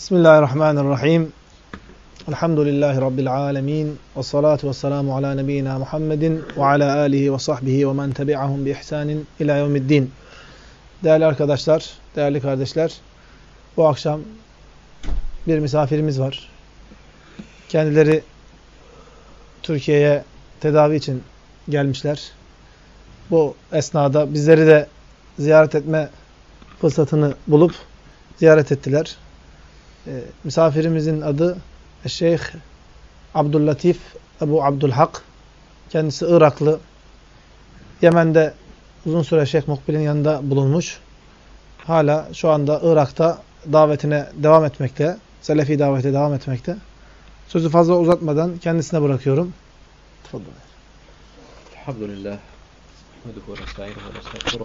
Bismillahirrahmanirrahim. Elhamdülillahi Rabbil alemin. Ve salatu ve selamu ala nebiyyina Muhammedin ve ala alihi ve sahbihi ve men tebi'ahum bi ihsanin ila yevmiddin. Değerli arkadaşlar, değerli kardeşler, bu akşam bir misafirimiz var. Kendileri Türkiye'ye tedavi için gelmişler. Bu esnada bizleri de ziyaret etme fırsatını bulup ziyaret ettiler. E, misafirimizin adı Şeyh Abdüllatif Ebu Abdülhak. Kendisi Iraklı. Yemen'de uzun süre Şeyh Mukbil'in yanında bulunmuş. Hala şu anda Irak'ta davetine devam etmekte. Selefi davete devam etmekte. Sözü fazla uzatmadan kendisine bırakıyorum. Tfadıl. Elhamdülillah. Nahmeduhu ve nesta'inuhu ve.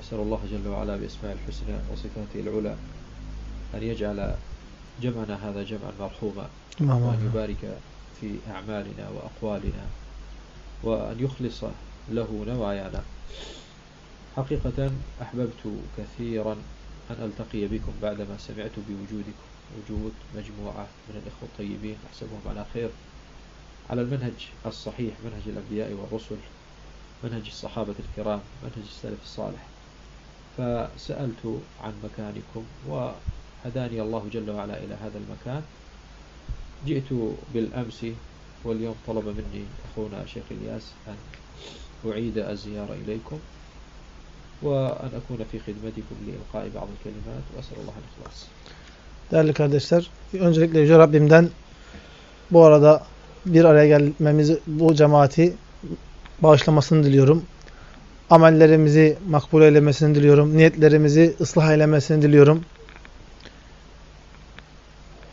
أسأل الله جل وعلا بأسماء الحسنى وصفاته العلى أن يجعل جمعنا هذا جمعا مرحوما وأن يبارك في أعمالنا وأقوالنا وأن يخلص له نوايانا. حقيقة أحببت كثيرا أن ألتقي بكم بعدما سمعت بوجودكم. وجود مجموعة من الإخوة الطيبين أحسبهم على خير. على المنهج الصحيح منهج الأنبياء والرسل منهج الصحابة الكرام منهج السلف الصالح. فسألت عن مكانكم وهداني الله جل وعلا إلى هذا المكان جئت بالأمس واليوم طلب مني أخونا شيخ إلياس أن أعيد الزيارة إليكم وأن أكون في خدمتكم لإلقاء بعض الكلمات وأسأل الله الإخلاص Değerli kardeşler, öncelikle Yüce Rabbimden bu arada bir araya gelmemizi, bu cemaati bağışlamasını diliyorum. Amellerimizi makbul eylemesini diliyorum. Niyetlerimizi ıslah eylemesini diliyorum.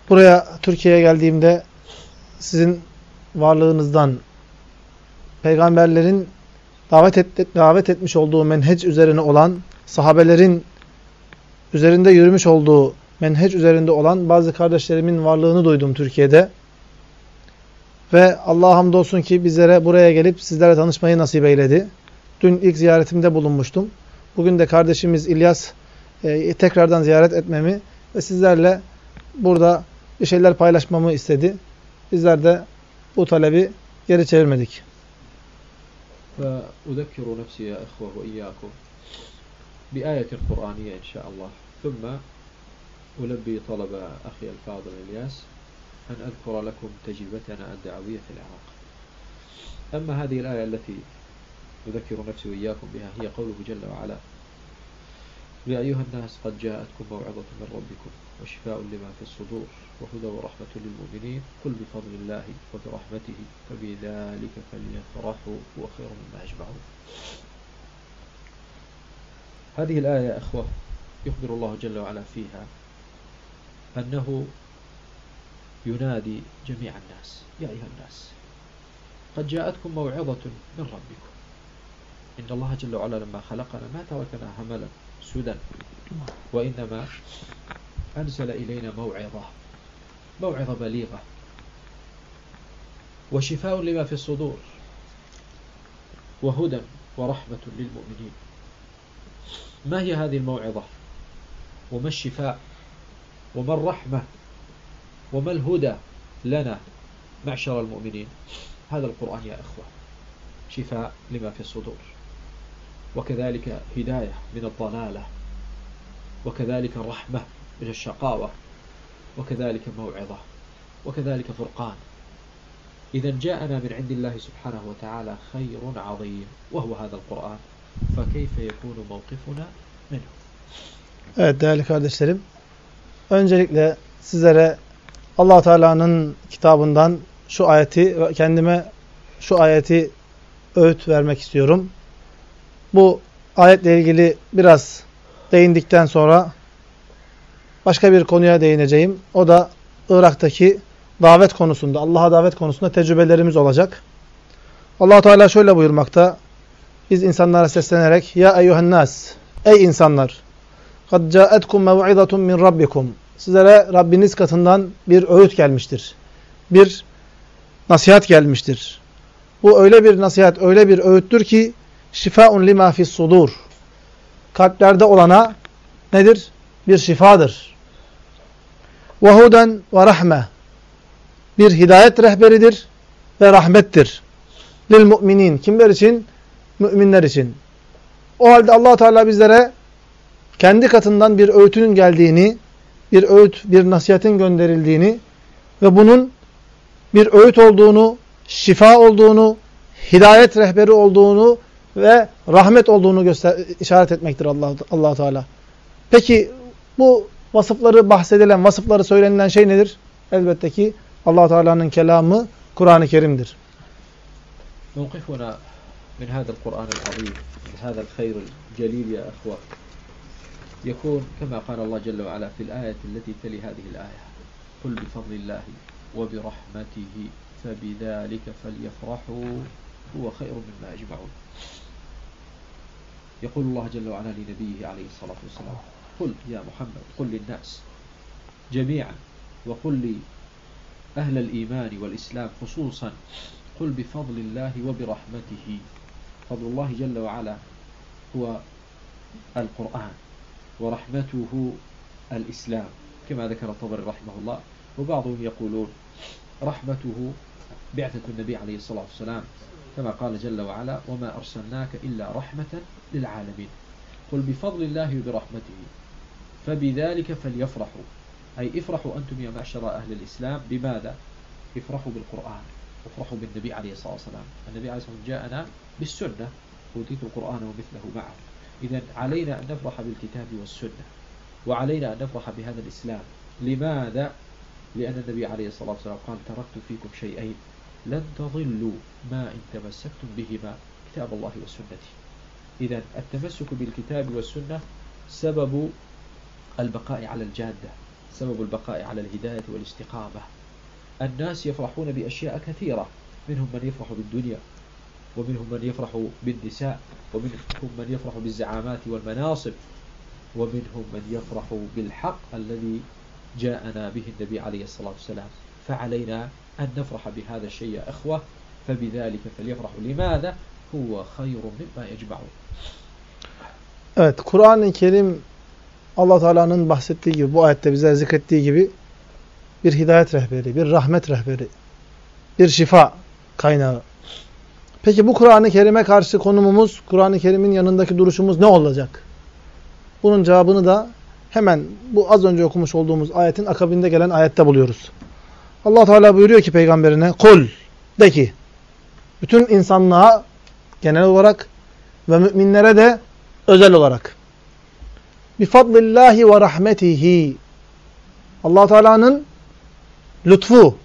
Buraya Türkiye'ye geldiğimde sizin varlığınızdan peygamberlerin davet, et, davet etmiş olduğu menheç üzerine olan sahabelerin üzerinde yürümüş olduğu menheç üzerinde olan bazı kardeşlerimin varlığını duydum Türkiye'de. Ve Allah'a hamdolsun ki bizlere buraya gelip sizlerle tanışmayı nasip eyledi. Dün ilk ziyaretimde bulunmuştum. Bugün de kardeşimiz İlyas e, tekrardan ziyaret etmemi ve sizlerle burada bir şeyler paylaşmamı istedi. Bizler de bu talebi geri çevirmedik. فأذكر نفسي يا إخوة وإياكم بآية قرآنية إن شاء الله ثم ألبي طلب أخي الفاضل إلياس أن أذكر لكم تجربتنا الدعوية في العراق أما هذه الآية التي أذكر نفسي وإياكم بها هي قوله جل وعلا يا أيها الناس قد جاءتكم موعظة من ربكم وشفاء لما في الصدور وهدى ورحمة للمؤمنين. قل بفضل الله وبرحمته فبذلك فليفرحوا هو خير مما يجمعون هذه الآية يا أخوة يخبر الله جل وعلا فيها أنه ينادي جميع الناس يا أيها الناس قد جاءتكم موعظة من ربكم. إن الله جل وعلا لما خلقنا ما تركنا هملا سدى. وإنما أنزل إلينا موعظة موعظة بليغة. وشفاء لما في الصدور وهدى ورحمة للمؤمنين. ما هي هذه الموعظة؟ وما الشفاء؟ وما الرحمة؟ وما الهدى لنا معشر المؤمنين؟ هذا القرآن يا أخوة. شفاء لما في الصدور. وكذلك هداية من الضلالة وكذلك الرحمة من الشقاوة وكذلك موعظة وكذلك فرقان إذا جاءنا من عند الله سبحانه وتعالى خير عظيم وهو هذا القرآن فكيف يكون موقفنا منه Evet değerli kardeşlerim. Öncelikle sizlere allah Teala'nın kitabından şu ayeti ve kendime şu ayeti öğüt vermek istiyorum. bu ayetle ilgili biraz değindikten sonra başka bir konuya değineceğim. O da Irak'taki davet konusunda, Allah'a davet konusunda tecrübelerimiz olacak. allah Teala şöyle buyurmakta. Biz insanlara seslenerek Ya eyyuhennas, ey insanlar kad caetkum mev'izatun min rabbikum Sizlere Rabbiniz katından bir öğüt gelmiştir. Bir nasihat gelmiştir. Bu öyle bir nasihat, öyle bir öğüttür ki şifaun lima fis sudur. Kalplerde olana nedir? Bir şifadır. Ve huden ve rahme. Bir hidayet rehberidir ve rahmettir. Lil müminin. Kimler için? Müminler için. O halde allah Teala bizlere kendi katından bir öğütünün geldiğini, bir öğüt, bir nasihatin gönderildiğini ve bunun bir öğüt olduğunu, şifa olduğunu, hidayet rehberi olduğunu ve rahmet olduğunu göster işaret etmektir Allah Allah Teala. Peki bu vasıfları bahsedilen, vasıfları söylenilen şey nedir? Elbette ki Allah Teala'nın kelamı Kur'an-ı Kerim'dir. موقفنا من هذا القرآن العظيم من هذا الخير الجليل يا أخوة يكون كما قال الله جل وعلا في الآية التي تلي هذه الآية قل بفضل الله وبرحمته فبذلك فليفرحوا هو خير مما يجمعون يقول الله جل وعلا لنبيه عليه الصلاة والسلام قل يا محمد قل للناس جميعا وقل لي أهل الإيمان والإسلام خصوصا قل بفضل الله وبرحمته. فضل الله جل وعلا هو القرآن ورحمته الإسلام كما ذكر الطبري رحمه الله وبعضهم يقولون رحمته بعثة النبي عليه الصلاة والسلام. كما قال جل وعلا وما أرسلناك إلا رحمة للعالمين. قل بفضل الله وبرحمته فبذلك فليفرحوا. أي افرحوا أنتم يا معشر أهل الإسلام بماذا؟ افرحوا بالقرآن افرحوا بالنبي عليه الصلاة والسلام. النبي عليه الصلاة والسلام جاءنا بالسنة أوتيت القرآن ومثله معه. إذا علينا أن نفرح بالكتاب والسنة وعلينا أن نفرح بهذا الإسلام. لماذا؟ لأن النبي عليه الصلاة والسلام قال تركت فيكم شيئين. لن تضلوا ما إن تمسكتم بهما كتاب الله وسنتي إذا التمسك بالكتاب والسنة سبب البقاء على الجادة سبب البقاء على الهداية والاستقامة. الناس يفرحون بأشياء كثيرة منهم من يفرح بالدنيا ومنهم من يفرح بالنساء ومنهم من يفرح بالزعامات والمناصب ومنهم من يفرح بالحق الذي جاءنا به النبي عليه الصلاة والسلام. فعلينا أن نفرح بهذا الشيء يا أخوة فبذلك فليفرحوا لماذا هو خير مما يجمعون Evet, Kur'an-ı Kerim Allah Teala'nın bahsettiği gibi, bu ayette bize zikrettiği gibi bir hidayet rehberi, bir rahmet rehberi, bir şifa kaynağı. Peki bu Kur'an-ı Kerim'e karşı konumumuz, Kur'an-ı Kerim'in yanındaki duruşumuz ne olacak? Bunun cevabını da hemen bu az önce okumuş olduğumuz ayetin akabinde gelen ayette buluyoruz. Allah Teala buyuruyor ki peygamberine kul de ki bütün insanlığa genel olarak ve müminlere de özel olarak bi fadlillahi ve rahmetihi Allah Teala'nın lütfu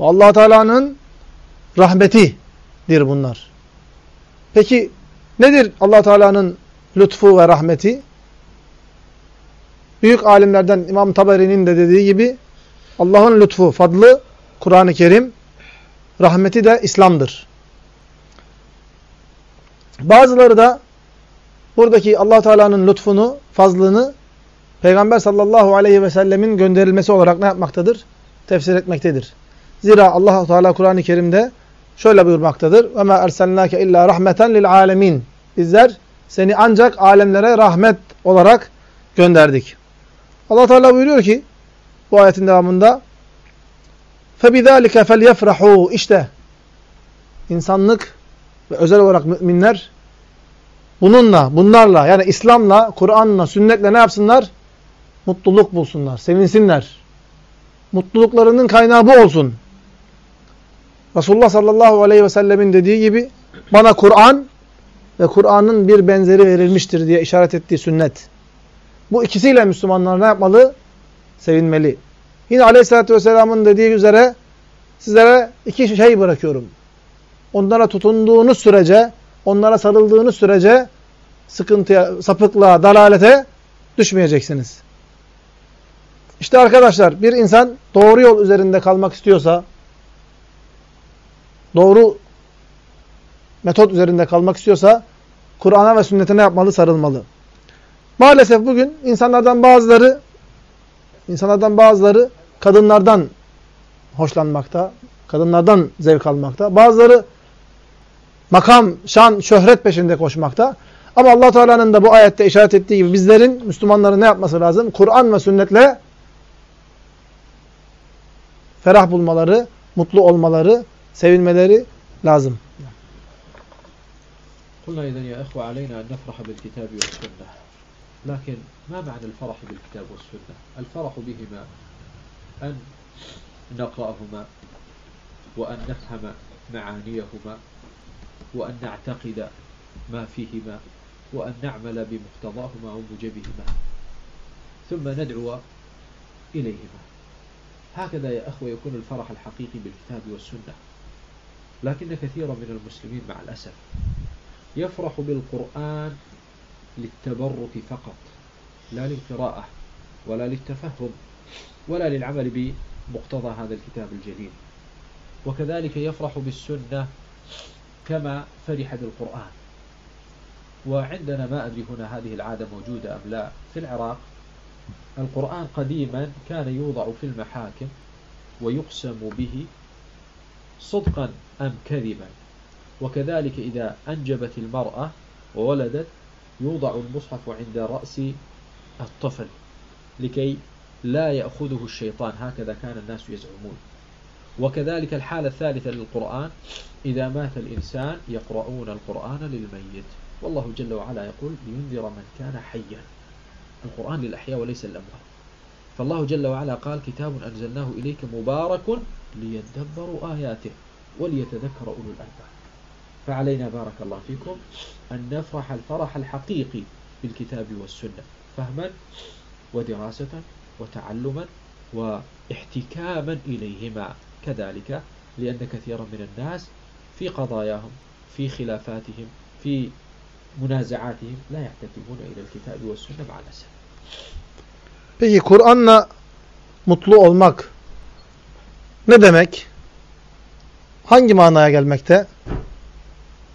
ve Allah Teala'nın rahmetidir bunlar. Peki nedir Allah Teala'nın lütfu ve rahmeti? Büyük alimlerden İmam Taberi'nin de dediği gibi Allah'ın lütfu, fadlı Kur'an-ı Kerim, rahmeti de İslam'dır. Bazıları da buradaki allah Teala'nın lütfunu, fazlını Peygamber sallallahu aleyhi ve sellemin gönderilmesi olarak ne yapmaktadır? Tefsir etmektedir. Zira allah Teala Kur'an-ı Kerim'de şöyle buyurmaktadır. وَمَا اَرْسَلْنَاكَ illa rahmeten lil alemin. Bizler seni ancak alemlere rahmet olarak gönderdik. Allah Teala buyuruyor ki bu ayetin devamında فَبِذَٰلِكَ فَلْيَفْرَحُوا İşte insanlık ve özel olarak müminler bununla, bunlarla yani İslam'la, Kur'an'la, sünnetle ne yapsınlar? Mutluluk bulsunlar, sevinsinler. Mutluluklarının kaynağı bu olsun. Resulullah sallallahu aleyhi ve sellemin dediği gibi bana Kur'an ve Kur'an'ın bir benzeri verilmiştir diye işaret ettiği sünnet. Bu ikisiyle Müslümanlar ne yapmalı? Sevinmeli. Yine Aleyhisselatü Vesselam'ın dediği üzere sizlere iki şey bırakıyorum. Onlara tutunduğunuz sürece, onlara sarıldığınız sürece sıkıntıya, sapıklığa, dalalete düşmeyeceksiniz. İşte arkadaşlar bir insan doğru yol üzerinde kalmak istiyorsa, doğru metot üzerinde kalmak istiyorsa Kur'an'a ve sünnete ne yapmalı? Sarılmalı. Maalesef bugün insanlardan bazıları insanlardan bazıları kadınlardan hoşlanmakta, kadınlardan zevk almakta. Bazıları makam, şan, şöhret peşinde koşmakta. Ama Allah Teala'nın da bu ayette işaret ettiği gibi bizlerin Müslümanların ne yapması lazım? Kur'an ve sünnetle ferah bulmaları, mutlu olmaları, sevinmeleri lazım. قلنا إذا يا إخوة علينا أن نفرح بالكتاب والسنة لكن ما معنى الفرح بالكتاب والسنة؟ الفرح بهما أن نقرأهما وأن نفهم معانيهما وأن نعتقد ما فيهما وأن نعمل بمقتضاهما وموجبهما ثم ندعو إليهما. هكذا يا أخوة يكون الفرح الحقيقي بالكتاب والسنة. لكن كثيرا من المسلمين مع الأسف يفرح بالقرآن للتبرك فقط لا للقراءة ولا للتفهم ولا للعمل بمقتضى هذا الكتاب الجليل. وكذلك يفرح بالسنة كما فرح بالقرآن. وعندنا ما أدري هنا هذه العادة موجودة أم لا. في العراق القرآن قديما كان يوضع في المحاكم ويقسم به صدقا أم كذبا. وكذلك إذا أنجبت المرأة وولدت يوضع المصحف عند رأس الطفل لكي لا يأخذه الشيطان. هكذا كان الناس يزعمون. وكذلك الحالة الثالثة للقرآن إذا مات الإنسان يقرؤون القرآن للميت. والله جل وعلا يقول لينذر من كان حيا. القرآن للأحياء وليس للأموات. فالله جل وعلا قال كتاب أنزلناه إليك مبارك ليدبروا آياته وليتذكر أولو الألباب. فعلينا بارك الله فيكم أن نفرح الفرح الحقيقي بالكتاب والسنة فهما ودراسة وتعلما واحتكاما إليهما كذلك لأن كثيرا من الناس في قضاياهم في خلافاتهم في منازعاتهم لا يحتكمون إلى الكتاب والسنة مع الأسف Peki Kur'an'la mutlu olmak ne demek? Hangi manaya gelmekte?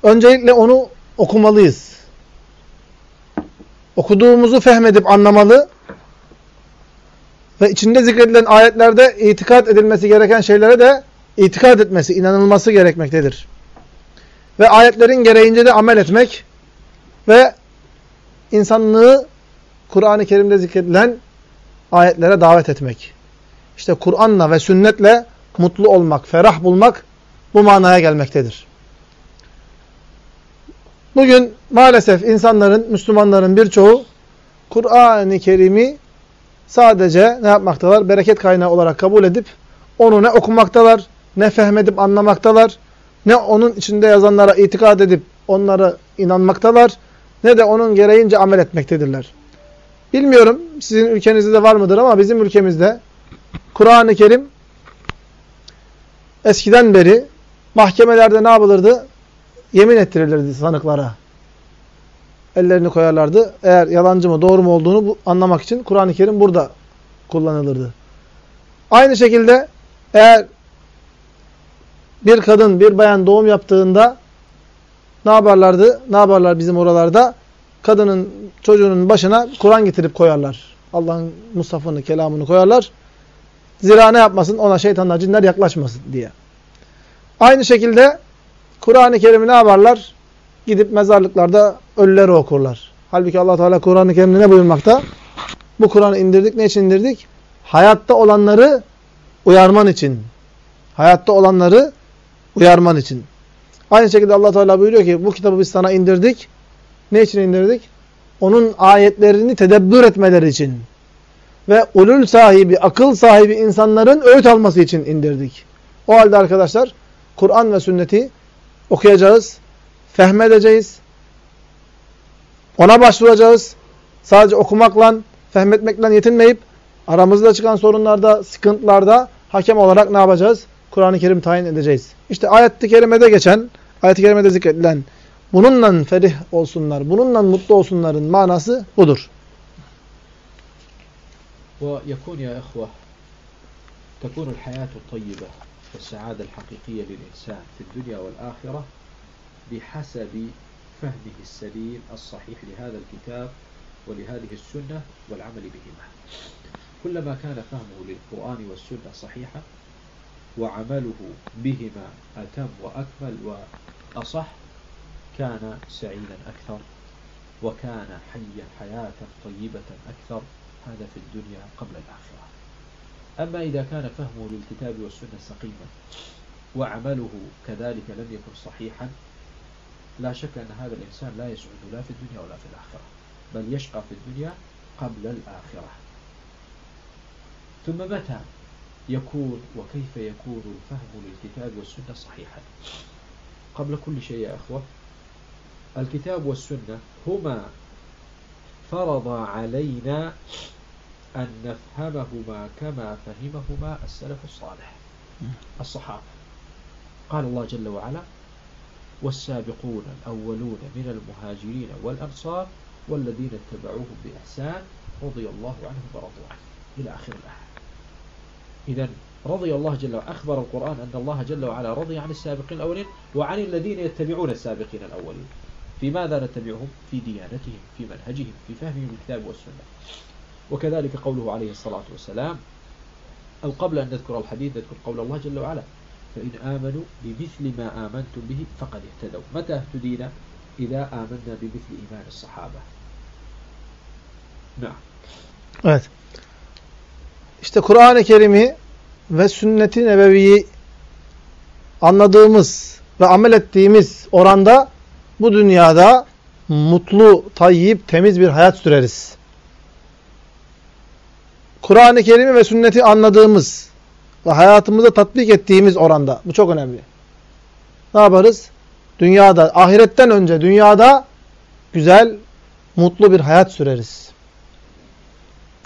Öncelikle onu okumalıyız. Okuduğumuzu fehmedip anlamalı ve içinde zikredilen ayetlerde itikat edilmesi gereken şeylere de itikat etmesi, inanılması gerekmektedir. Ve ayetlerin gereğince de amel etmek ve insanlığı Kur'an-ı Kerim'de zikredilen ayetlere davet etmek. İşte Kur'an'la ve sünnetle mutlu olmak, ferah bulmak bu manaya gelmektedir. Bugün maalesef insanların, Müslümanların birçoğu Kur'an-ı Kerim'i sadece ne yapmaktalar? Bereket kaynağı olarak kabul edip onu ne okumaktalar, ne fehmedip anlamaktalar, ne onun içinde yazanlara itikad edip onlara inanmaktalar, ne de onun gereğince amel etmektedirler. Bilmiyorum sizin ülkenizde de var mıdır ama bizim ülkemizde Kur'an-ı Kerim eskiden beri mahkemelerde ne yapılırdı? Yemin ettirilirdi sanıklara. Ellerini koyarlardı. Eğer yalancı mı doğru mu olduğunu anlamak için Kur'an-ı Kerim burada kullanılırdı. Aynı şekilde eğer bir kadın, bir bayan doğum yaptığında ne yaparlardı? Ne yaparlar bizim oralarda? Kadının, çocuğunun başına Kur'an getirip koyarlar. Allah'ın Mustafa'nı, kelamını koyarlar. Zira ne yapmasın? Ona şeytanlar, cinler yaklaşmasın diye. Aynı şekilde Kur'an-ı Kerim'i ne yaparlar? Gidip mezarlıklarda ölüleri okurlar. Halbuki allah Teala Kur'an-ı Kerim'de ne buyurmakta? Bu Kur'an'ı indirdik. Ne için indirdik? Hayatta olanları uyarman için. Hayatta olanları uyarman için. Aynı şekilde allah Teala buyuruyor ki bu kitabı biz sana indirdik. Ne için indirdik? Onun ayetlerini tedebbür etmeleri için. Ve ulul sahibi, akıl sahibi insanların öğüt alması için indirdik. O halde arkadaşlar Kur'an ve sünneti okuyacağız, fehmedeceğiz, ona başvuracağız. Sadece okumakla, fehmetmekle yetinmeyip aramızda çıkan sorunlarda, sıkıntılarda hakem olarak ne yapacağız? Kur'an-ı Kerim tayin edeceğiz. İşte ayet-i kerimede geçen, ayet-i kerimede zikredilen bununla ferih olsunlar, bununla mutlu olsunların manası budur. ويكون يا إخوة تكون الحياة الطيبة والسعادة الحقيقية للإنسان في الدنيا والآخرة بحسب فهمه السليم الصحيح لهذا الكتاب ولهذه السنة والعمل بهما. كلما كان فهمه للقرآن والسنة صحيحا وعمله بهما أتم وأكمل وأصح كان سعيدا أكثر وكان حيا حياة طيبة أكثر هذا في الدنيا قبل الآخرة. أما إذا كان فهمه للكتاب والسنة سقيما وعمله كذلك لم يكن صحيحا لا شك أن هذا الإنسان لا يسعد لا في الدنيا ولا في الآخرة بل يشقى في الدنيا قبل الآخرة. ثم متى يكون وكيف يكون الفهم للكتاب والسنة صحيحا؟ قبل كل شيء يا أخوة الكتاب والسنة هما فرض علينا أن نفهمهما كما فهمهما السلف الصالح الصحابة. قال الله جل وعلا والسابقون الأولون من المهاجرين والأنصار والذين اتبعوهم بإحسان رضي الله عنهم ورضوا عنه. إلى آخر الآية. إذا رضي الله جل وعلا أخبر القرآن أن الله جل وعلا رضي عن السابقين الأولين وعن الذين يتبعون السابقين الأولين. في ماذا نتبعهم؟ في ديانتهم في منهجهم في فهمهم الكتاب والسنة. وكذلك قوله عليه الصلاة والسلام أو قبل أن نذكر الحديث نذكر قول الله جل وعلا فإن آمنوا بمثل ما آمنتم به فقد اهتدوا متى اهتدينا إذا آمنا بمثل إيمان الصحابة نعم Evet. İşte Kur'an-ı Kerim'i ve sünnet-i nebeviyi anladığımız ve amel ettiğimiz oranda bu dünyada mutlu, tayyip, temiz bir hayat süreriz. Kur'an-ı Kerim'i ve sünneti anladığımız ve hayatımıza tatbik ettiğimiz oranda. Bu çok önemli. Ne yaparız? Dünyada, ahiretten önce dünyada güzel, mutlu bir hayat süreriz.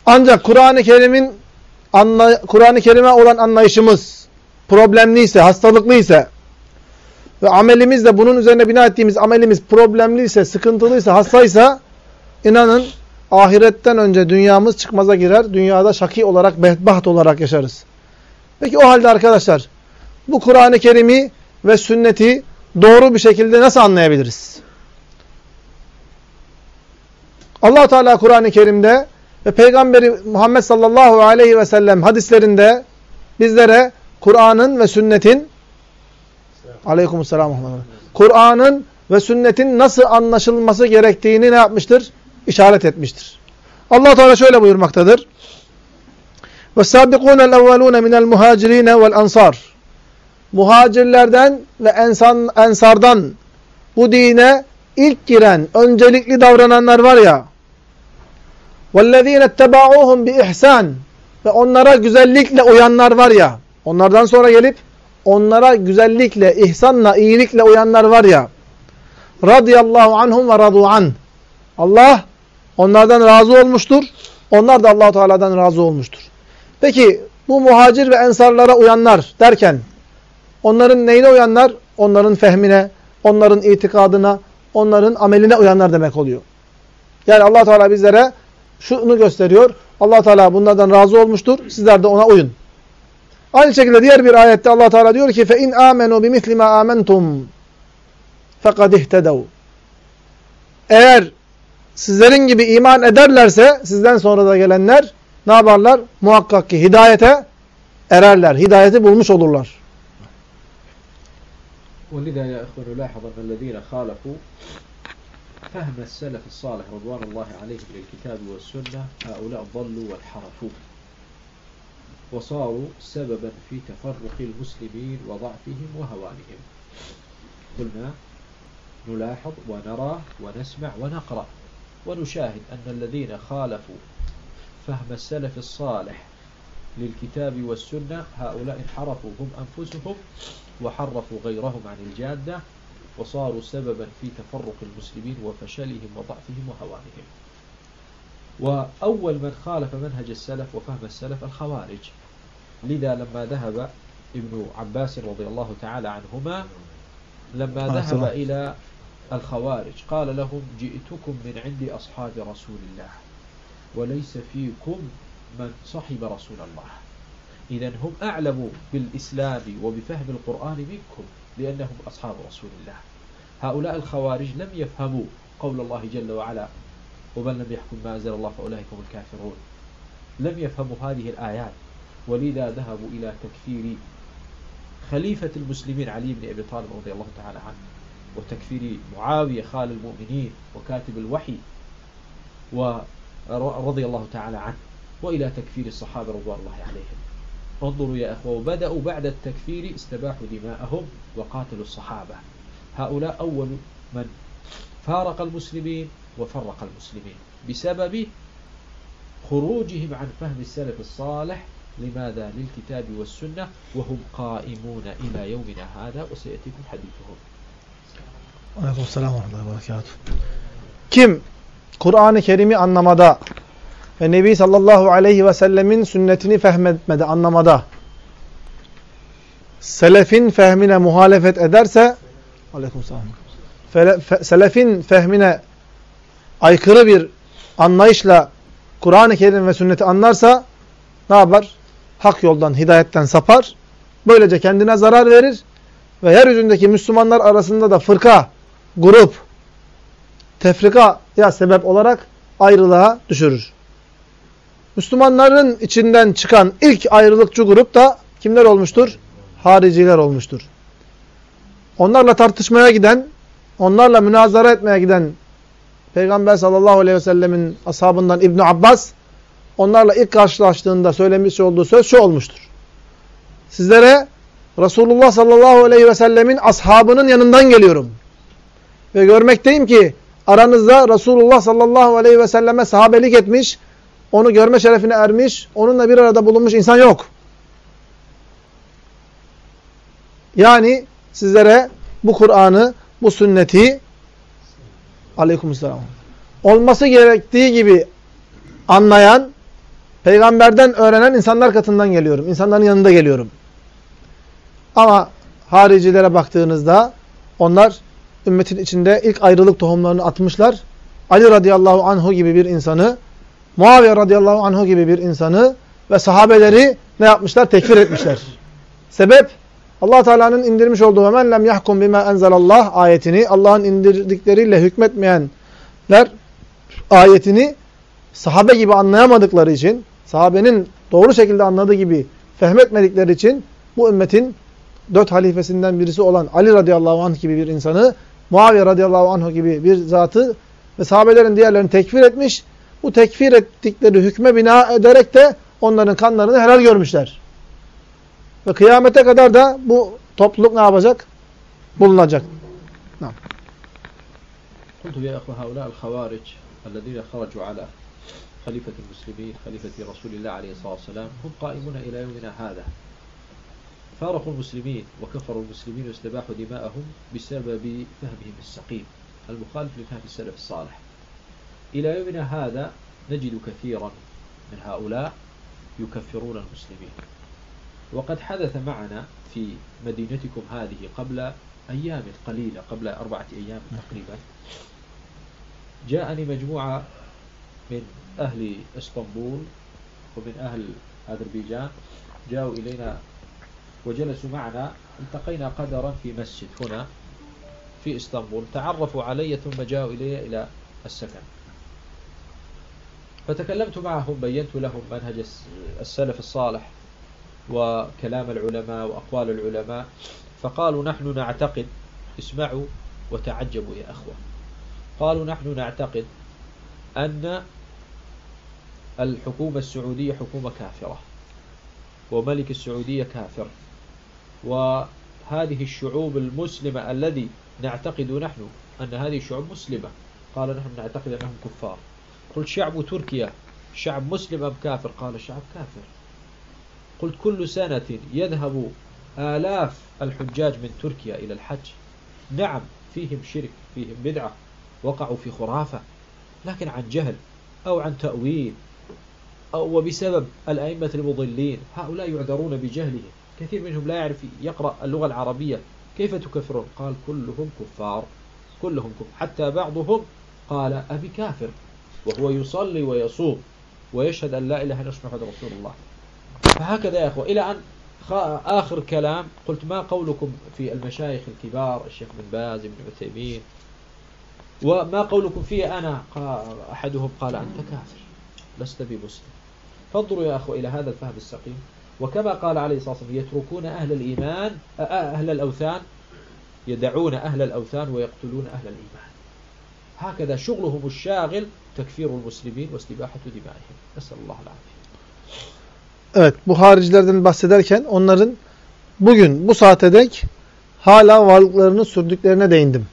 Ancak Kur'an-ı Kerim'in Kur'an-ı Kerim'e olan anlayışımız problemliyse, hastalıklıysa ve amelimiz de bunun üzerine bina ettiğimiz amelimiz problemliyse, sıkıntılıysa, hastaysa inanın ahiretten önce dünyamız çıkmaza girer. Dünyada şaki olarak, bedbaht olarak yaşarız. Peki o halde arkadaşlar bu Kur'an-ı Kerim'i ve sünneti doğru bir şekilde nasıl anlayabiliriz? allah Teala Kur'an-ı Kerim'de ve Peygamberi Muhammed sallallahu aleyhi ve sellem hadislerinde bizlere Kur'an'ın ve sünnetin aleykümselam Kur'an'ın ve sünnetin nasıl anlaşılması gerektiğini ne yapmıştır? İşaret etmiştir. allah Teala şöyle buyurmaktadır. وَالسَّابِقُونَ الْاَوَّلُونَ مِنَ الْمُهَاجِرِينَ وَالْاَنْصَارِ Muhacirlerden ve ensan, ensardan bu dine ilk giren, öncelikli davrananlar var ya وَالَّذ۪ينَ اتَّبَعُوهُمْ بِإِحْسَانٍ Ve onlara güzellikle uyanlar var ya, onlardan sonra gelip onlara güzellikle, ihsanla, iyilikle uyanlar var ya, radıyallahu anhum ve radu an. Allah onlardan razı olmuştur. Onlar da allah Teala'dan razı olmuştur. Peki bu muhacir ve ensarlara uyanlar derken onların neyine uyanlar? Onların fehmine, onların itikadına, onların ameline uyanlar demek oluyor. Yani allah Teala bizlere şunu gösteriyor. allah Teala bunlardan razı olmuştur. Sizler de ona uyun. Aynı şekilde diğer bir ayette allah Teala diyor ki فَاِنْ آمَنُوا بِمِثْلِ مَا آمَنْتُمْ فَقَدْ اِهْتَدَوْا Eğer sizlerin gibi iman ederlerse sizden sonra da gelenler ne yaparlar? Muhakkak ki hidayete ererler. Hidayeti bulmuş olurlar. ولذا يا أخوة نلاحظ أن الذين خالفوا فهم السلف الصالح رضوان الله عليهم للكتاب والسنة هؤلاء ضلوا وانحرفوا وصاروا سببا في تفرق المسلمين وضعفهم وهوانهم قلنا نلاحظ ونرى ونسمع ونقرأ ونشاهد أن الذين خالفوا فهم السلف الصالح للكتاب والسنة هؤلاء انحرفوا هم أنفسهم وحرفوا غيرهم عن الجادة وصاروا سببا في تفرق المسلمين وفشلهم وضعفهم وهوانهم. وأول من خالف منهج السلف وفهم السلف الخوارج. لذا لما ذهب ابن عباس رضي الله تعالى عنهما لما ذهب إلى الخوارج. قال لهم جئتكم من عند أصحاب رسول الله وليس فيكم من صحب رسول الله. إذا هم أعلم بالإسلام وبفهم القرآن منكم لأنهم أصحاب رسول الله. هؤلاء الخوارج لم يفهموا قول الله جل وعلا ومن لم يحكم ما أنزل الله فأولئك هم الكافرون. لم يفهموا هذه الآيات ولذا ذهبوا إلى تكفير خليفة المسلمين علي بن أبي طالب رضي الله تعالى عنه. وتكفير معاوية خال المؤمنين وكاتب الوحي ورضي الله تعالى عنه وإلى تكفير الصحابة رضوان الله عليهم. انظروا يا أخوة وبدأوا بعد التكفير استباحوا دماءهم وقاتلوا الصحابة. هؤلاء أول من فارق المسلمين وفرق المسلمين بسبب خروجهم عن فهم السلف الصالح. لماذا؟ للكتاب والسنة وهم قائمون إلى يومنا هذا وسيأتيكم حديثهم. Aleyküm selam ve berekatuhu. Kim Kur'an-ı Kerim'i anlamada ve Nebi sallallahu aleyhi ve sellemin sünnetini fehmetmede, anlamada selefin fehmine muhalefet ederse aleyküm selam. Selefin fehmine aykırı bir anlayışla Kur'an-ı Kerim ve sünneti anlarsa ne yapar? Hak yoldan, hidayetten sapar. Böylece kendine zarar verir ve yeryüzündeki Müslümanlar arasında da fırka, grup, tefrika ya sebep olarak ayrılığa düşürür. Müslümanların içinden çıkan ilk ayrılıkçı grup da kimler olmuştur? Hariciler olmuştur. Onlarla tartışmaya giden, onlarla münazara etmeye giden Peygamber sallallahu aleyhi ve sellemin ashabından İbn Abbas onlarla ilk karşılaştığında söylemiş olduğu söz şu olmuştur. Sizlere Resulullah sallallahu aleyhi ve sellemin ashabının yanından geliyorum. Ve görmekteyim ki aranızda Resulullah sallallahu aleyhi ve selleme sahabelik etmiş, onu görme şerefine ermiş, onunla bir arada bulunmuş insan yok. Yani sizlere bu Kur'an'ı, bu sünneti aleykümselam olması gerektiği gibi anlayan, peygamberden öğrenen insanlar katından geliyorum. İnsanların yanında geliyorum. Ama haricilere baktığınızda onlar ümmetin içinde ilk ayrılık tohumlarını atmışlar. Ali radıyallahu anhu gibi bir insanı, Muaviye radıyallahu anhu gibi bir insanı ve sahabeleri ne yapmışlar? Tekfir etmişler. Sebep Allah Teala'nın indirmiş olduğu men lem yahkum bima enzelallah ayetini Allah'ın indirdikleriyle hükmetmeyenler ayetini sahabe gibi anlayamadıkları için, sahabenin doğru şekilde anladığı gibi fehmetmedikleri için bu ümmetin dört halifesinden birisi olan Ali radıyallahu anh gibi bir insanı, Muaviye radıyallahu anh gibi bir zatı ve sahabelerin diğerlerini tekfir etmiş. Bu tekfir ettikleri hükme bina ederek de onların kanlarını helal görmüşler. Ve kıyamete kadar da bu topluluk ne yapacak? Bulunacak. قلت يا أخوة هؤلاء الخوارج الذين خرجوا على خليفة المسلمين خليفة رسول الله عليه الصلاة والسلام هم قائمون إلى يومنا هذا فارقوا المسلمين وكفروا المسلمين واستباحوا دماءهم بسبب فهمهم السقيم. المخالف لفهم السلف الصالح. إلى يومنا هذا نجد كثيرا من هؤلاء يكفرون المسلمين. وقد حدث معنا في مدينتكم هذه قبل أيام قليلة قبل أربعة أيام تقريبا. جاءني مجموعة من أهل إسطنبول ومن أهل أذربيجان جاءوا إلينا وجلسوا معنا التقينا قدرا في مسجد هنا في إسطنبول. تعرفوا علي ثم جاءوا إلي إلى السكن. فتكلمت معهم بينت لهم منهج السلف الصالح وكلام العلماء وأقوال العلماء فقالوا نحن نعتقد اسمعوا وتعجبوا يا أخوة. قالوا نحن نعتقد أن الحكومة السعودية حكومة كافرة وملك السعودية كافر. وهذه الشعوب المسلمة الذي نعتقد نحن أن هذه الشعوب مسلمة. قال نحن نعتقد أنهم كفار. قلت شعب تركيا شعب مسلم أم كافر؟ قال الشعب كافر. قلت كل سنة يذهب آلاف الحجاج من تركيا إلى الحج. نعم فيهم شرك فيهم بدعة وقعوا في خرافة لكن عن جهل أو عن تأويل أو وبسبب الأئمة المضلين هؤلاء يعذرون بجهلهم. كثير منهم لا يعرف يقرأ اللغة العربية. كيف تكفرون؟ قال كلهم كفار كلهم كفار. حتى بعضهم قال أبي كافر وهو يصلي ويصوم ويشهد أن لا إله إلا محمد رسول الله. فهكذا يا أخوة إلى أن آخر كلام قلت ما قولكم في المشايخ الكبار الشيخ بن باز بن عثيمين؟ وما قولكم في أنا؟ أحدهم قال أنت كافر لست بمسلم. فانظروا يا أخوة إلى هذا الفهم السقيم. وكما قال عليه الصلاة والسلام يتركون أهل الإيمان أهل الأوثان يدعون أهل الأوثان ويقتلون أهل الإيمان هكذا شغلهم الشاغل تكفير المسلمين واستباحة دمائهم نسأل الله العافية Evet bu haricilerden bahsederken onların bugün bu saate dek hala varlıklarını sürdüklerine değindim.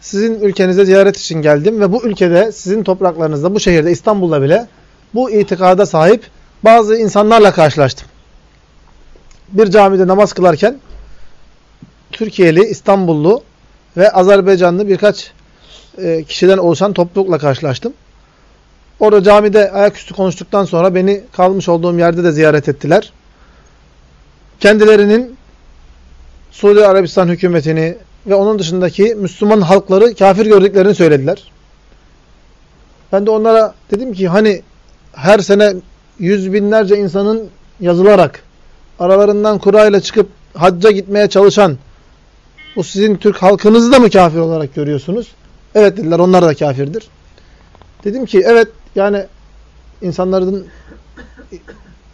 Sizin ülkenize ziyaret için geldim ve bu ülkede sizin topraklarınızda bu şehirde İstanbul'da bile bu itikada sahip bazı insanlarla karşılaştım. Bir camide namaz kılarken Türkiye'li, İstanbullu ve Azerbaycanlı birkaç e, kişiden oluşan toplulukla karşılaştım. Orada camide ayaküstü konuştuktan sonra beni kalmış olduğum yerde de ziyaret ettiler. Kendilerinin Suudi Arabistan hükümetini ve onun dışındaki Müslüman halkları kafir gördüklerini söylediler. Ben de onlara dedim ki hani her sene yüz binlerce insanın yazılarak aralarından kurayla çıkıp hacca gitmeye çalışan bu sizin Türk halkınızı da mı kafir olarak görüyorsunuz? Evet dediler onlar da kafirdir. Dedim ki evet yani insanların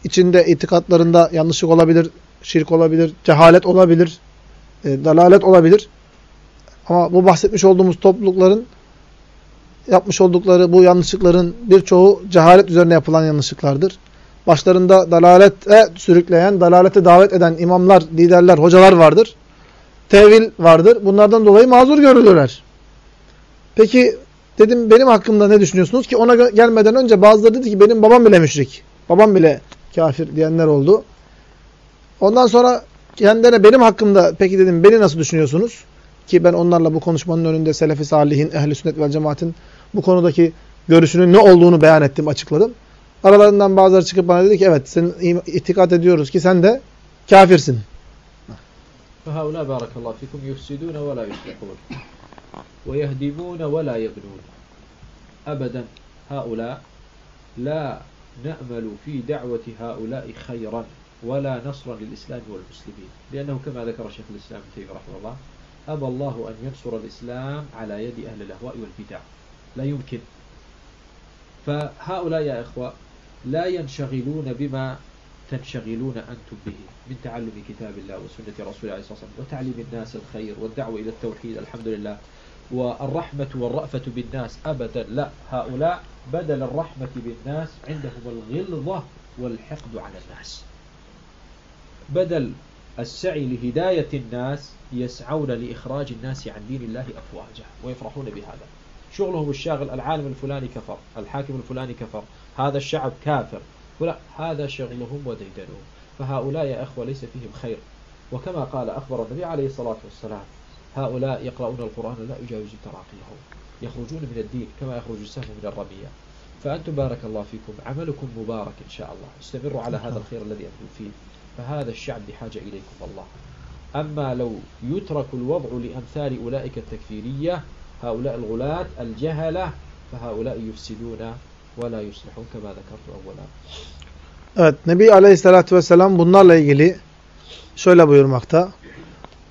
içinde itikatlarında yanlışlık olabilir, şirk olabilir, cehalet olabilir, e, dalalet olabilir. Ama bu bahsetmiş olduğumuz toplulukların yapmış oldukları bu yanlışlıkların birçoğu cehalet üzerine yapılan yanlışlıklardır. Başlarında dalalete sürükleyen, dalalete davet eden imamlar, liderler, hocalar vardır. Tevil vardır. Bunlardan dolayı mazur görülürler. Peki dedim benim hakkımda ne düşünüyorsunuz ki ona gelmeden önce bazıları dedi ki benim babam bile müşrik. Babam bile kafir diyenler oldu. Ondan sonra kendilerine benim hakkımda peki dedim beni nasıl düşünüyorsunuz? Ki ben onlarla bu konuşmanın önünde Selefi Salihin, Ehli Sünnet ve Cemaat'in bu konudaki görüşünün ne olduğunu beyan ettim, açıkladım. Aralarından bazıları çıkıp bana dedi ki evet sen itikat ediyoruz ki sen de kafirsin. فهؤلاء بارك الله فيكم يفسدون ولا يصلحون ويهدمون ولا يبنون أبدا هؤلاء لا نأمل في دعوة هؤلاء خيرا ولا نصرا للإسلام والمسلمين لأنه كما ذكر شيخ الإسلام ابن تيمية رحمه الله أبى الله أن ينصر الإسلام على يد أهل الأهواء والبدع. لا يمكن. فهؤلاء يا إخوة لا ينشغلون بما تنشغلون أنتم به من تعلم كتاب الله وسنة رسول الله عليه الصلاة والسلام وتعليم الناس الخير والدعوة إلى التوحيد الحمد لله والرحمة والرأفة بالناس أبدا. لا هؤلاء بدل الرحمة بالناس عندهم الغلظة والحقد على الناس. بدل السعي لهداية الناس يسعون لإخراج الناس عن دين الله أفواجا ويفرحون بهذا. شغلهم الشاغل العالم الفلاني كفر الحاكم الفلاني كفر هذا الشعب كافر. فلا هذا شغلهم وديدنهم. فهؤلاء يا أخوة ليس فيهم خير. وكما قال أخبر النبي عليه الصلاة والسلام هؤلاء يقرؤون القرآن لا يجاوز تراقيهم. يخرجون من الدين كما يخرج السهم من الرمية. فأنتم بارك الله فيكم. عملكم مبارك إن شاء الله. استمروا على هذا الخير الذي أنتم فيه. فهذا الشعب بحاجة إليكم الله أما لو يترك الوضع لأمثال أولئك التكفيرية هؤلاء الغلاة الجهلة فهؤلاء يفسدون ولا يصلحون كما ذكرت أولا Evet, Nebi Aleyhisselatü Vesselam bunlarla ilgili şöyle buyurmakta.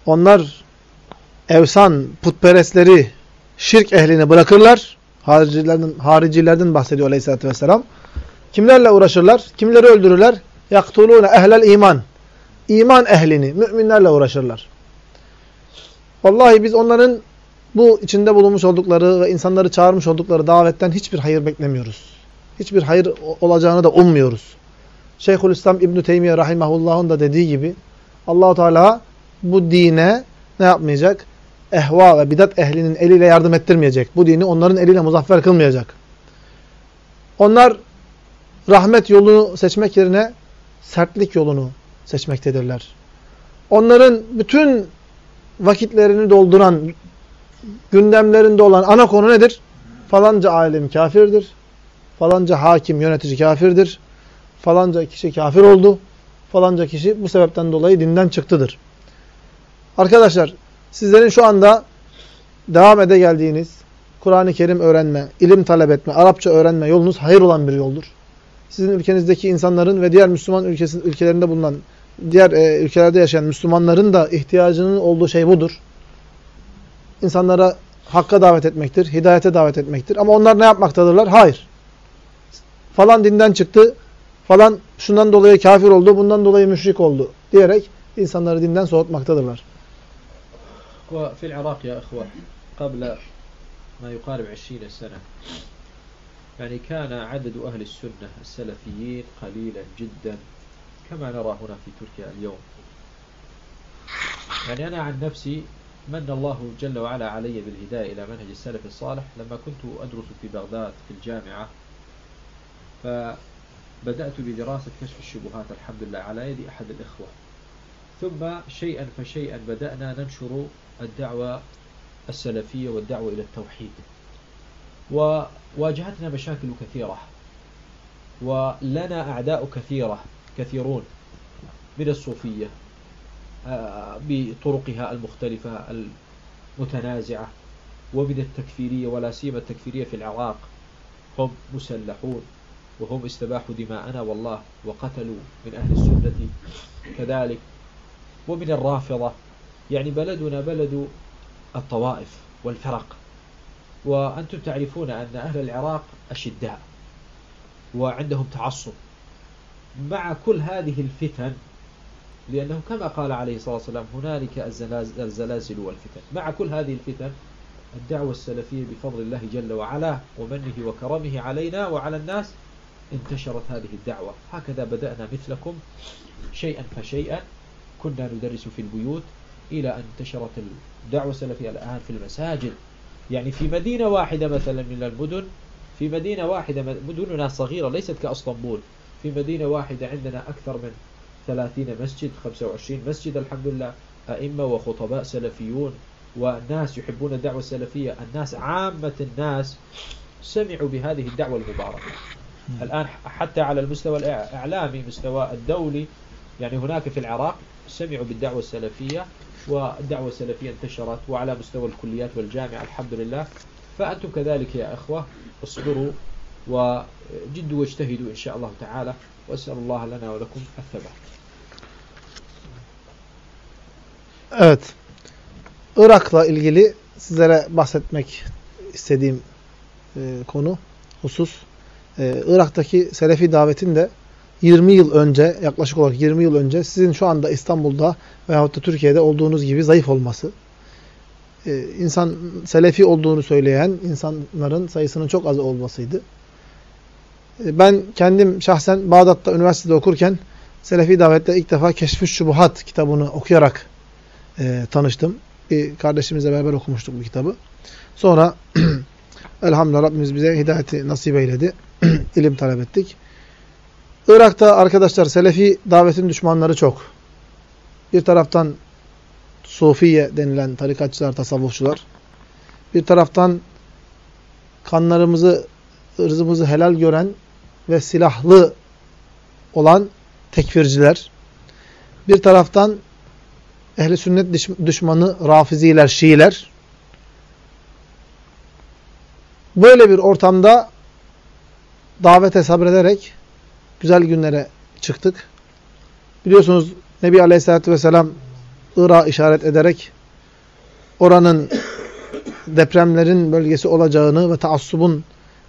Onlar evsan, putperestleri, şirk ehlini bırakırlar. Haricilerden, haricilerden bahsediyor Aleyhisselatü Vesselam. Kimlerle uğraşırlar? Kimleri öldürürler? yaktulûne ehlel iman. İman ehlini, müminlerle uğraşırlar. Vallahi biz onların bu içinde bulunmuş oldukları ve insanları çağırmış oldukları davetten hiçbir hayır beklemiyoruz. Hiçbir hayır olacağını da ummuyoruz. Şeyhülislam İbn Teymiye rahimehullah'ın da dediği gibi Allahu Teala bu dine ne yapmayacak? Ehva ve bidat ehlinin eliyle yardım ettirmeyecek. Bu dini onların eliyle muzaffer kılmayacak. Onlar rahmet yolunu seçmek yerine sertlik yolunu seçmektedirler. Onların bütün vakitlerini dolduran, gündemlerinde olan ana konu nedir? Falanca alim kafirdir. Falanca hakim, yönetici kafirdir. Falanca kişi kafir oldu. Falanca kişi bu sebepten dolayı dinden çıktıdır. Arkadaşlar, sizlerin şu anda devam ede geldiğiniz, Kur'an-ı Kerim öğrenme, ilim talep etme, Arapça öğrenme yolunuz hayır olan bir yoldur. Sizin ülkenizdeki insanların ve diğer Müslüman ülkesi, ülkelerinde bulunan, diğer e, ülkelerde yaşayan Müslümanların da ihtiyacının olduğu şey budur. İnsanlara hakka davet etmektir, hidayete davet etmektir. Ama onlar ne yapmaktadırlar? Hayır. Falan dinden çıktı, falan şundan dolayı kafir oldu, bundan dolayı müşrik oldu diyerek insanları dinden soğutmaktadırlar. وفي العراق يا إخوة قبل ما يقارب عشرين سنة يعني كان عدد أهل السنة السلفيين قليلا جدا كما نرى هنا في تركيا اليوم. يعني أنا عن نفسي من الله جل وعلا علي بالهداية إلى منهج السلف الصالح لما كنت أدرس في بغداد في الجامعة فبدأت بدراسة كشف الشبهات الحمد لله على يد أحد الإخوة. ثم شيئا فشيئا بدأنا ننشر الدعوة السلفية والدعوة إلى التوحيد. وواجهتنا مشاكل كثيرة ولنا أعداء كثيرة. كثيرون من الصوفية آه، بطرقها المختلفة المتنازعة ومن التكفيرية ولا سيما التكفيرية في العراق. هم مسلحون وهم استباحوا دماءنا والله وقتلوا من أهل السنة كذلك. ومن الرافضة يعني بلدنا بلد الطوائف والفرق. وأنتم تعرفون أن أهل العراق أشداء وعندهم تعصب. مع كل هذه الفتن لأنه كما قال عليه الصلاة والسلام هنالك الزلازل والفتن. مع كل هذه الفتن الدعوة السلفية بفضل الله جل وعلا ومنه وكرمه علينا وعلى الناس انتشرت هذه الدعوة. هكذا بدأنا مثلكم شيئا فشيئا. كنا ندرس في البيوت إلى أن انتشرت الدعوة السلفية الآن في المساجد. يعني في مدينة واحدة مثلا من المدن في مدينة واحدة مدننا صغيرة ليست كأسطنبول. في مدينة واحدة عندنا أكثر من 30 مسجد 25 مسجد الحمد لله أئمة وخطباء سلفيون وناس يحبون الدعوة السلفية. الناس عامة الناس سمعوا بهذه الدعوة المباركة. الآن حتى على المستوى الإعلامي مستوى الدولي يعني هناك في العراق سمعوا بالدعوة السلفية والدعوة السلفية انتشرت وعلى مستوى الكليات والجامعة الحمد لله. فأنتم كذلك يا أخوة اصبروا وجدوا واجتهدوا إن شاء الله تعالى وأسأل الله لنا ولكم الثبات Evet. Irak'la ilgili sizlere bahsetmek istediğim e, konu, husus. E, Irak'taki Selefi davetin de 20 yıl önce, yaklaşık olarak 20 yıl önce sizin şu anda İstanbul'da veyahut da Türkiye'de olduğunuz gibi zayıf olması, e, insan Selefi olduğunu söyleyen insanların sayısının çok az olmasıydı. Ben kendim şahsen Bağdat'ta üniversitede okurken Selefi davette ilk defa Keşf-i Şubuhat kitabını okuyarak e, tanıştım. Bir kardeşimizle beraber okumuştuk bu kitabı. Sonra elhamdülillah Rabbimiz bize hidayeti nasip eyledi. İlim talep ettik. Irak'ta arkadaşlar Selefi davetin düşmanları çok. Bir taraftan Sufiye denilen tarikatçılar, tasavvufçular. Bir taraftan kanlarımızı, ırzımızı helal gören ve silahlı olan tekfirciler. Bir taraftan ehli sünnet düşmanı rafiziler, şiiler. Böyle bir ortamda davete sabrederek güzel günlere çıktık. Biliyorsunuz Nebi Aleyhisselatü Vesselam Irak'a işaret ederek oranın depremlerin bölgesi olacağını ve taassubun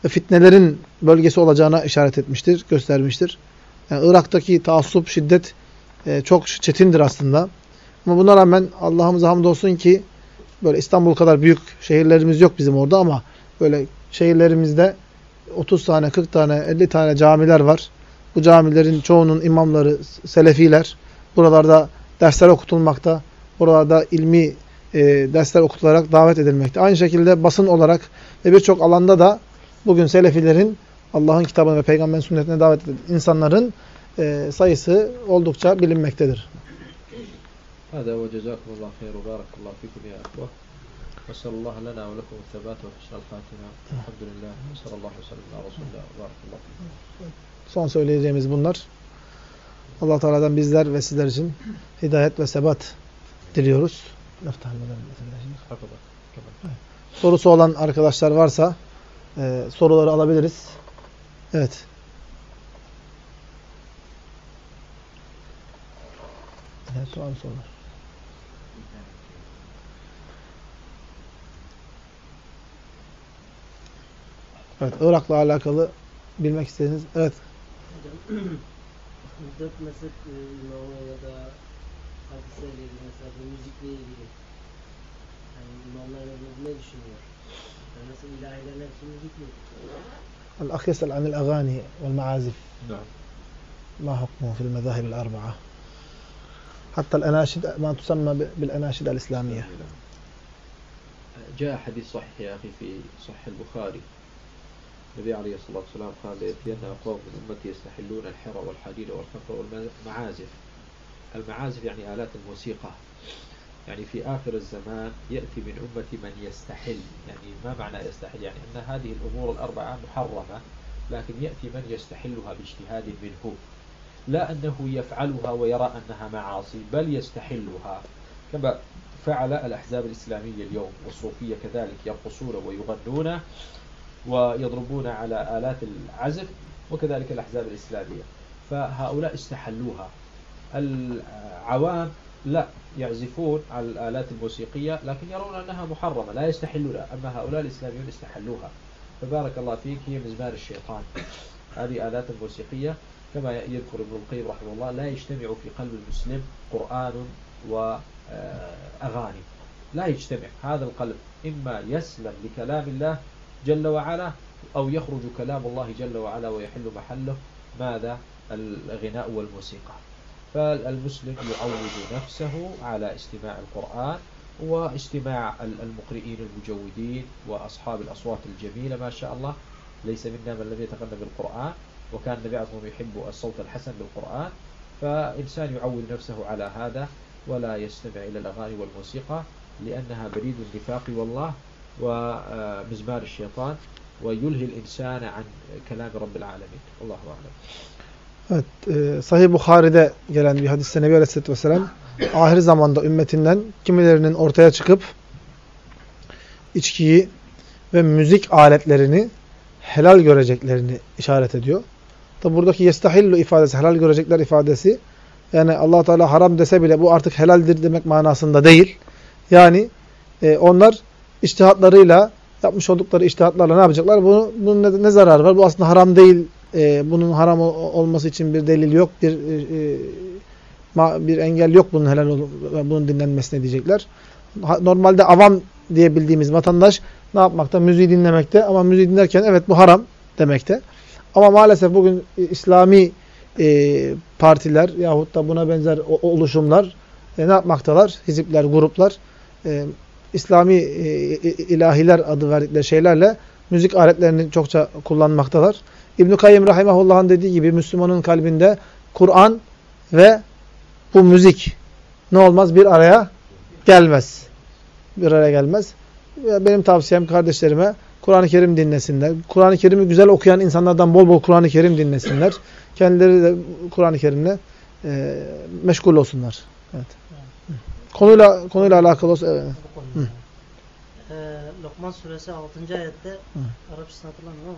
fitnelerin bölgesi olacağına işaret etmiştir, göstermiştir. Yani Irak'taki taassup, şiddet e, çok çetindir aslında. Ama buna rağmen Allah'ımıza hamdolsun ki böyle İstanbul kadar büyük şehirlerimiz yok bizim orada ama böyle şehirlerimizde 30 tane, 40 tane, 50 tane camiler var. Bu camilerin çoğunun imamları Selefiler. Buralarda dersler okutulmakta. Buralarda ilmi e, dersler okutularak davet edilmekte. Aynı şekilde basın olarak ve birçok alanda da Bugün Selefilerin Allah'ın kitabına ve Peygamber'in sünnetine davet eden insanların e, sayısı oldukça bilinmektedir. Hadi ve cezakumullah hayru barakallahu fikum ya ahvah. Ve sallallahu lana ve lekum sebat ve hüsnal fatina. Elhamdülillah. Sallallahu aleyhi ve sellem. Barakallahu Son söyleyeceğimiz bunlar. Allah Teala'dan bizler ve sizler için hidayet ve sebat diliyoruz. Sorusu olan arkadaşlar varsa e, soruları alabiliriz. Evet. Evet, var sorular. Evet, Irak'la alakalı bilmek istediğiniz. Evet. Dört mezhep e, imamı ya da hadislerle ilgili mesela müzikle ilgili yani imamlar ne düşünüyor? الأخ يسأل عن الأغاني والمعازف. نعم. ما حكمه في المذاهب الأربعة؟ حتى الأناشد ما تسمى بالأناشد الإسلامية. جاء حديث صحيح يا أخي في صحيح البخاري. النبي عليه الصلاة والسلام قال ليأتين أقوام من أمتي يستحلون الحر والحديد والخمر والمعازف. المعازف يعني آلات الموسيقى. يعني في آخر الزمان يأتي من أمتي من يستحل يعني ما معنى يستحل؟ يعني أن هذه الأمور الأربعة محرمة لكن يأتي من يستحلها باجتهاد منه. لا أنه يفعلها ويرى أنها معاصي بل يستحلها. كما فعل الأحزاب الإسلامية اليوم والصوفية كذلك يرقصون ويغنون ويضربون على آلات العزف وكذلك الأحزاب الإسلامية. فهؤلاء استحلوها. العوام لا يعزفون على الآلات الموسيقية لكن يرون أنها محرمة لا يستحلون أما هؤلاء الإسلاميون استحلوها. فبارك الله فيك هي مزمار الشيطان. هذه آلات موسيقية كما يذكر ابن القيم رحمه الله لا يجتمع في قلب المسلم قرآن وأغاني لا يجتمع هذا القلب. إما يسلم لكلام الله جل وعلا أو يخرج كلام الله جل وعلا ويحل محله. ماذا؟ الغناء والموسيقى. فالمسلم يعود نفسه على استماع القرآن واستماع المقرئين المجودين وأصحاب الأصوات الجميلة ما شاء الله. ليس منا من لم يتغنى بالقرآن وكان النبي عليه الصلاة يحب الصوت الحسن بالقرآن. فإنسان يعود نفسه على هذا ولا يستمع إلى الأغاني والموسيقى لأنها بريد النفاق والله ومزمار الشيطان ويلهي الإنسان عن كلام رب العالمين. الله أعلم. Evet, e, Sahih Bukhari'de gelen bir hadiste Nebi Aleyhisselatü Vesselam ahir zamanda ümmetinden kimilerinin ortaya çıkıp içkiyi ve müzik aletlerini helal göreceklerini işaret ediyor. Tabi buradaki yestahillu ifadesi, helal görecekler ifadesi yani allah Teala haram dese bile bu artık helaldir demek manasında değil. Yani e, onlar iştihatlarıyla yapmış oldukları iştihatlarla ne yapacaklar? Bunu, bunun ne, ne zararı var? Bu aslında haram değil. E, bunun haram olması için bir delil yok. Bir e, ma, bir engel yok bunun helal bunun dinlenmesine diyecekler. Normalde avam diye bildiğimiz vatandaş ne yapmakta? Müziği dinlemekte. Ama müziği dinlerken evet bu haram demekte. Ama maalesef bugün İslami e, partiler yahut da buna benzer oluşumlar e, ne yapmaktalar? Hizipler, gruplar e, İslami e, ilahiler adı verdikleri şeylerle müzik aletlerini çokça kullanmaktalar. İbn-i Kayyem Rahimahullah'ın dediği gibi Müslümanın kalbinde Kur'an ve bu müzik ne olmaz? Bir araya gelmez. Bir araya gelmez. Benim tavsiyem kardeşlerime Kur'an-ı Kerim dinlesinler. Kur'an-ı Kerim'i güzel okuyan insanlardan bol bol Kur'an-ı Kerim dinlesinler. Kendileri de Kur'an-ı Kerim'le e, meşgul olsunlar. Evet. Konuyla konuyla alakalı olsa evet. Ee, Lokman suresi 6. ayette. Arapçasını hatırlamıyorum ama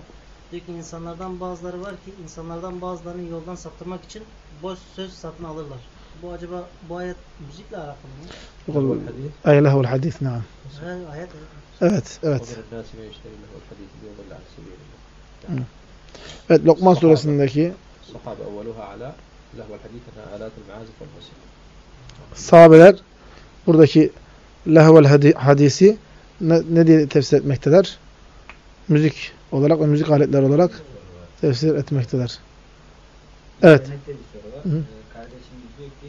diyor ki insanlardan bazıları var ki insanlardan bazılarını yoldan saptırmak için boş söz satın alırlar. Bu acaba bu ayet müzikle alakalı mı? Ay lehul hadis, naam. Ayet Evet, evet. Evet, Lokman suresindeki sahabeler buradaki lehvel hadisi ne, ne diye tefsir etmektedir? Müzik olarak ve müzik aletler olarak tefsir etmektedir. Evet. Hı -hı. Kardeşimiz diyor ki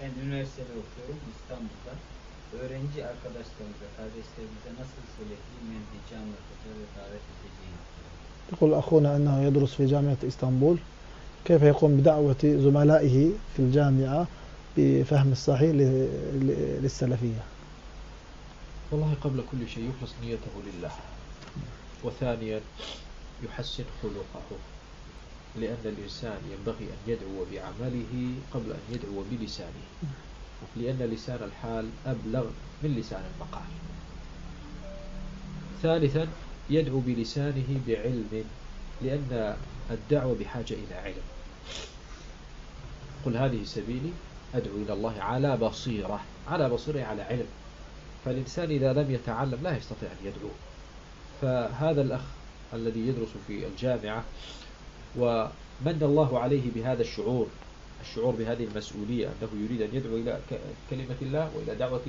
ben üniversitede okuyorum İstanbul'da. Öğrenci arkadaşlarımıza, kardeşlerimize nasıl söylediğim mendici anlatacağız ve davet edeceğim. يقول أخونا أنه يدرس في جامعة إسطنبول كيف يقوم بدعوة زملائه في الجامعة بفهم الصحيح للسلفية والله قبل كل شيء يخلص نيته لله وثانيا يحسن خلقه لأن الإنسان ينبغي أن يدعو بعمله قبل أن يدعو بلسانه. لأن لسان الحال أبلغ من لسان المقال. ثالثا يدعو بلسانه بعلم لأن الدعوة بحاجة إلى علم. قل هذه سبيلي أدعو إلى الله على بصيرة على بصيرة على علم. فالإنسان إذا لم يتعلم لا يستطيع أن يدعو. فهذا الأخ الذي يدرس في الجامعة ومن الله عليه بهذا الشعور الشعور بهذه المسؤولية أنه يريد أن يدعو إلى كلمة الله وإلى دعوة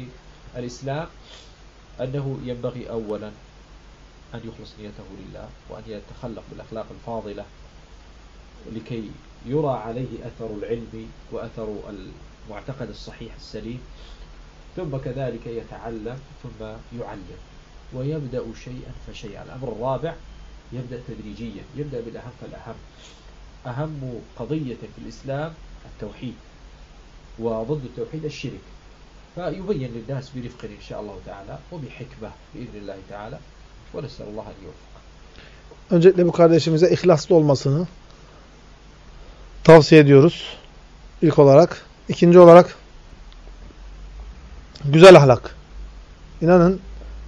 الإسلام أنه ينبغي أولا أن يخلص نيته لله وأن يتخلق بالأخلاق الفاضلة لكي يرى عليه أثر العلم وأثر المعتقد الصحيح السليم ثم كذلك يتعلم ثم يعلم. ويبدأ شيئا فشيئا الأمر الرابع يبدأ تدريجيا يبدأ بالأهم فالأهم أهم قضية في الإسلام التوحيد وضد التوحيد الشرك فيبين للناس برفق إن شاء الله تعالى وبحكمة بإذن الله تعالى ونسأل الله أن يوفق Öncelikle bu kardeşimize ihlaslı olmasını tavsiye ediyoruz. İlk olarak. İkinci olarak güzel ahlak. İnanın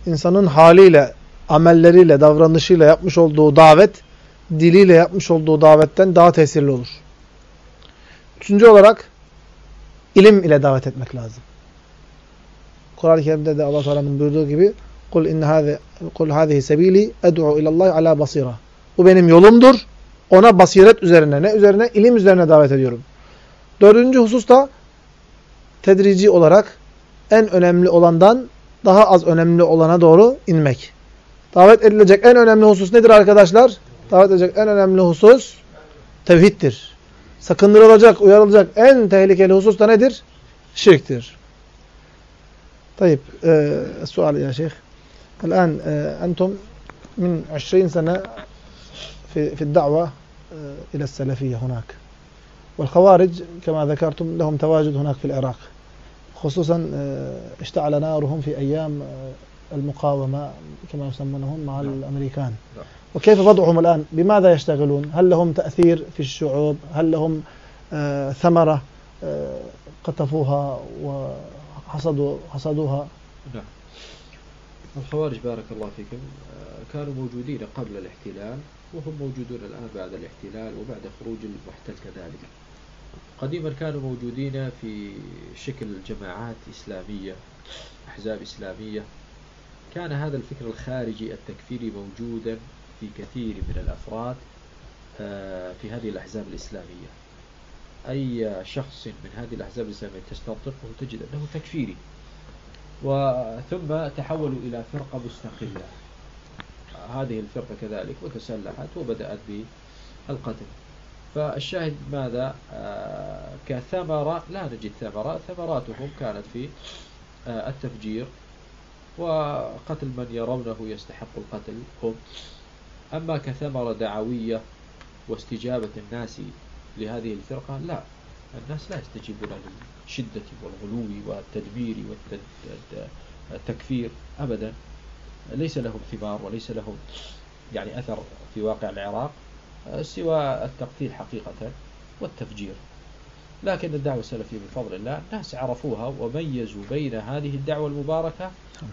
insanın haliyle, amelleriyle, davranışıyla yapmış olduğu davet, diliyle yapmış olduğu davetten daha tesirli olur. Üçüncü olarak ilim ile davet etmek lazım. Kur'an-ı Kerim'de de Allah Teala'nın buyurduğu gibi "Kul inne hâze kul hâzihi sebîli ed'u ilallahi alâ basîra." Bu benim yolumdur. Ona basiret üzerine, ne üzerine? İlim üzerine davet ediyorum. Dördüncü husus da tedrici olarak en önemli olandan daha az önemli olana doğru inmek. Davet edilecek en önemli husus nedir arkadaşlar? Davet edilecek en önemli husus tevhiddir. Sakındırılacak, uyarılacak en tehlikeli husus da nedir? Şirktir. طيب السؤال يا شيخ الآن أنتم من 20 سنة في في الدعوة إلى السلفية هناك والخوارج كما ذكرتم لهم تواجد هناك في العراق خصوصا اشتعل نارهم في أيام المقاومة كما يسمونهم مع الأمريكان. وكيف وضعهم الآن؟ بماذا يشتغلون؟ هل لهم تأثير في الشعوب؟ هل لهم ثمرة قطفوها وحصدوا حصدوها؟ نعم. الخوارج بارك الله فيكم كانوا موجودين قبل الاحتلال وهم موجودون الآن بعد الاحتلال وبعد خروج المحتل كذلك. قديما كانوا موجودين في شكل جماعات إسلامية أحزاب إسلامية. كان هذا الفكر الخارجي التكفيري موجودا في كثير من الأفراد في هذه الأحزاب الإسلامية. أي شخص من هذه الأحزاب الإسلامية تستنطقه تجد أنه تكفيري. وثم تحولوا إلى فرقة مستقلة. هذه الفرقة كذلك وتسلحت وبدأت بالقتل. فالشاهد ماذا؟ آه كثمرة لا نجد ثمرة ثمراتهم كانت في آه التفجير وقتل من يرونه يستحق القتل هم. أما كثمرة دعوية واستجابة الناس لهذه الفرقة لا. الناس لا يستجيبون للشدة والغلو والتدبير والتكفير أبدا. ليس لهم ثمار وليس لهم يعني أثر في واقع العراق. سوى التقتيل حقيقة والتفجير. لكن الدعوة السلفية بفضل الله الناس عرفوها وميزوا بين هذه الدعوة المباركة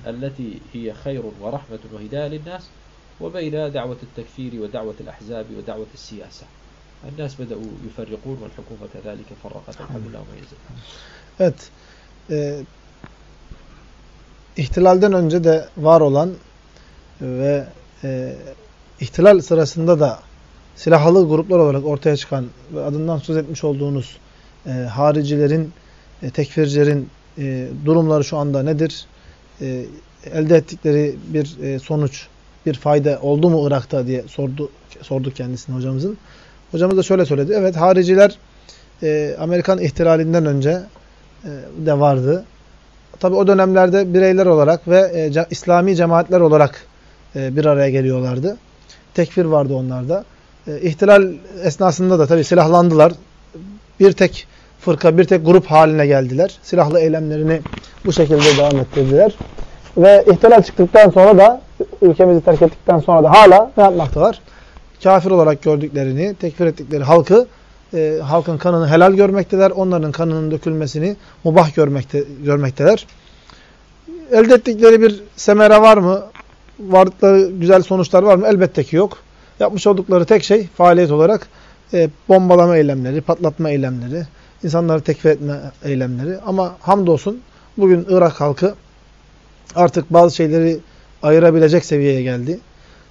التي هي خير ورحمة وهداية للناس وبين دعوة التكفير ودعوة الأحزاب ودعوة السياسة. الناس بدأوا يفرقون والحكومة كذلك فرقت الحمد لله وميزت Evet. Ee, ihtilalden önce de var olan ve e, ihtilal sırasında da silahlı gruplar olarak ortaya çıkan ve adından söz etmiş olduğunuz e, haricilerin, e, tekfircilerin e, durumları şu anda nedir? E, elde ettikleri bir e, sonuç, bir fayda oldu mu Irak'ta diye sordu, sorduk kendisine hocamızın. Hocamız da şöyle söyledi. Evet hariciler e, Amerikan ihtilalinden önce e, de vardı. Tabi o dönemlerde bireyler olarak ve e, İslami cemaatler olarak e, bir araya geliyorlardı. Tekfir vardı onlarda. E, ihtilal esnasında da tabi silahlandılar. Bir tek fırka, bir tek grup haline geldiler. Silahlı eylemlerini bu şekilde devam ettirdiler. Ve ihtilal çıktıktan sonra da ülkemizi terk ettikten sonra da hala ne yapmaktalar? Kafir olarak gördüklerini, tekfir ettikleri halkı e, halkın kanını helal görmekteler. Onların kanının dökülmesini mubah görmekte, görmekteler. Elde ettikleri bir semere var mı? vardıkları güzel sonuçlar var mı? Elbette ki yok. Yapmış oldukları tek şey faaliyet olarak e, bombalama eylemleri, patlatma eylemleri, insanları tekfir etme eylemleri. Ama hamdolsun bugün Irak halkı artık bazı şeyleri ayırabilecek seviyeye geldi.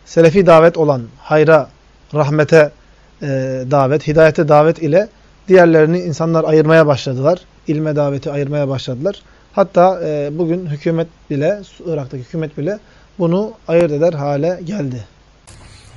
Selefi davet olan hayra, rahmete e, davet, hidayete davet ile diğerlerini insanlar ayırmaya başladılar. İlme daveti ayırmaya başladılar. Hatta e, bugün hükümet bile, Irak'taki hükümet bile bunu ayırt eder hale geldi.